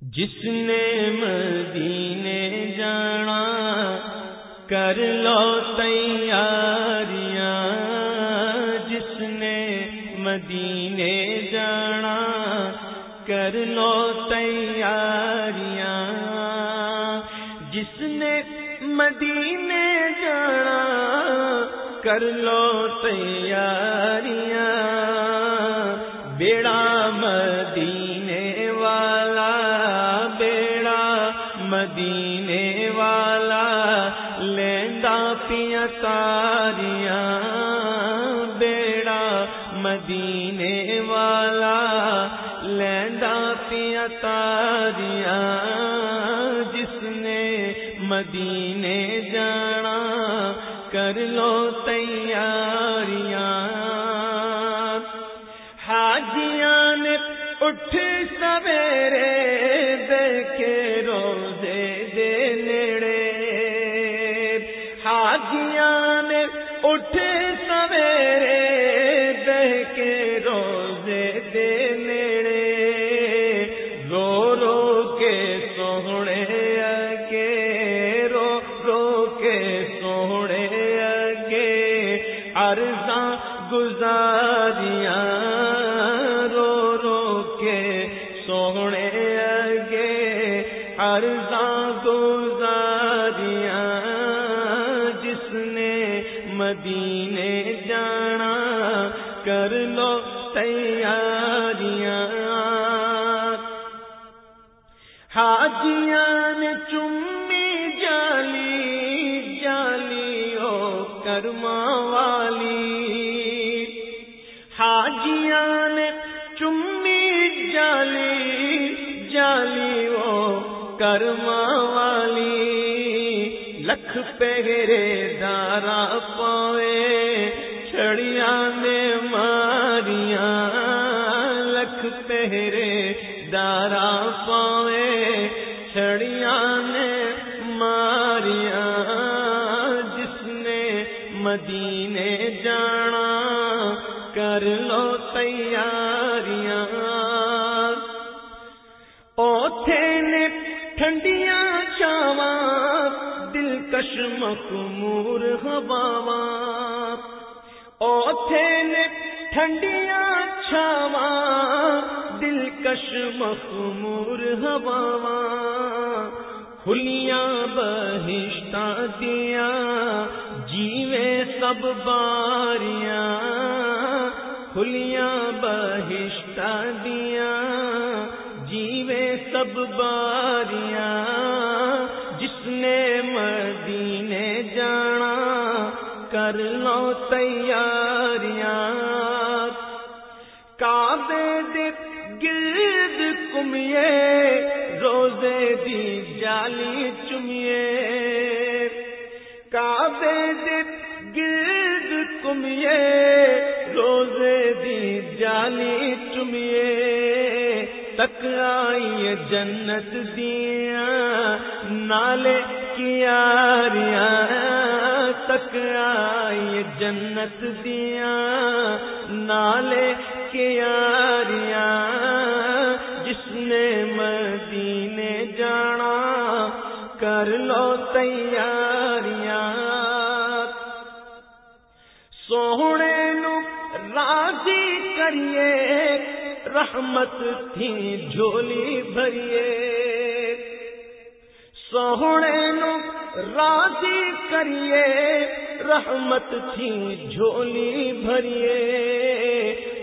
جس نے مدینے جانا، کر لو تیاریاں۔ جس نے مدینے جانا، کر لو تیاریاں۔ جس نے مدینے جانا، کر لو تیاریاں۔ تاریاں بیڑا مدینے والا، لیندا پیا تاریاں، جس نے مدینے جانا، کر لو تیاریاں۔ حاجیاں نے اٹھ سویرے سونے اگے رو رو کے سونے اگے ارزاں گزاریاں، رو رو کے سونے اگے ارزاں حاجیاں نے چمی جالی جالی او کرما والی۔ حاجیاں نے چمی جالی جالی او کرما والی۔ لکھ پہرے دارا مدینے جانا، کر لو تیاریاں۔ اوتھے نے ٹھنڈیاں چاواں دلکش مخمور ہواواں۔ اوتھے نے ٹھنڈیاں چھاواں، دلکش مخمور ہواواں۔ کھلیاں بہشتہ دیا جیویں سب باریاں، کھلیاں بہشتہ دیا جیویں سب باریاں، جس نے مدینے جانا، کر لو تیاریاں۔ کعبے دے گرد کمیے روزے دی جالی جالی چمیے تک آئی جنت دیا، نالے کیاریاں تک آئی جنت دیا، نالے کیاریاں جس نے مدینے جانا، کر لو تیاریاں۔ سونے نو راضی کریے رحمت تھی جھولی بھریے۔ سونے نو راضی کریے، رحمت تھی جھولی بھریے۔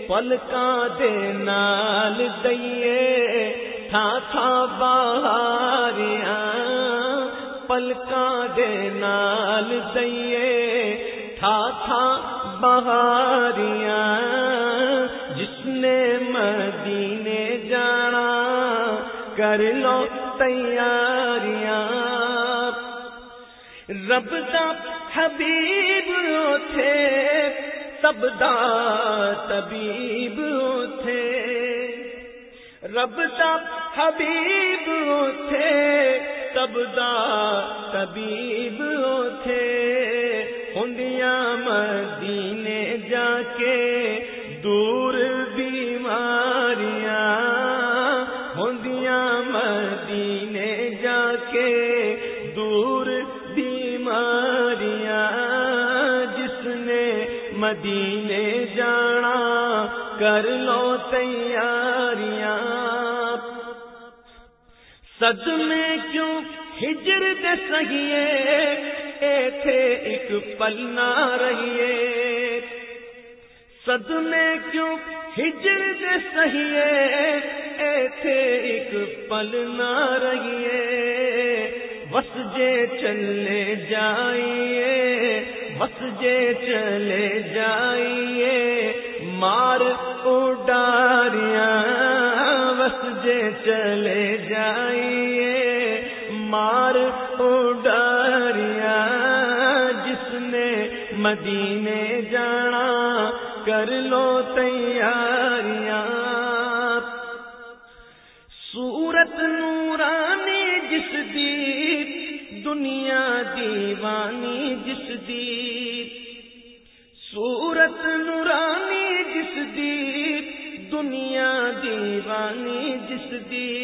پلکاں دے نال دئیے تھا تھا باہاریاں پلکاں دے نال دئیے تھا تھا بہاریاں۔ نے مدینے جانا، کر لو تیاریاں۔ رب دا حبیب تھے سب دا طبیب تھے رب دا حبیب تھے سب دا طبیب تھے ہندیاں مدینے جا کے دور مدینے جانا، کر لو تیاریاں۔ سد میں کیوں؟ ہجر دے سہیے اے تھے ایک پل نہ رہیے۔ سد میں کیوں؟ ہجر دے سہیے اے تھے ایک پل نہ رہیے۔ بس جے چلے جائیے بس جے چلے جائیے، مار اڈاریاں بس جے چلے جائیے، مار اڈاریاں، جس نے مدینے جانا، کر لو تیاریاں۔ سورت نورانی جس دی دنیا دیوانی جس دی سورت نورانی جس دی دنیا دیوانی جس دی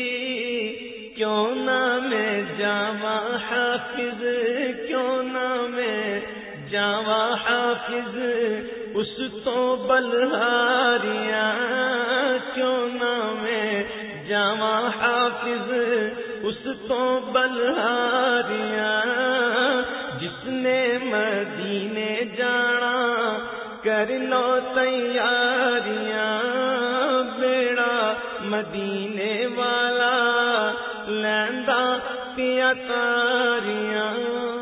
کیوں نہ میں جاوا حافظ، کیوں نہ میں جاوا حافظ، اس تو بلہاریاں۔ کیوں نہ میں جاوا حافظ، اس تو بلہاریاں۔ نے مدینے جانا کر لو تیاریاں بیڑا۔ مدینے والا لیندا پیا تاریاں۔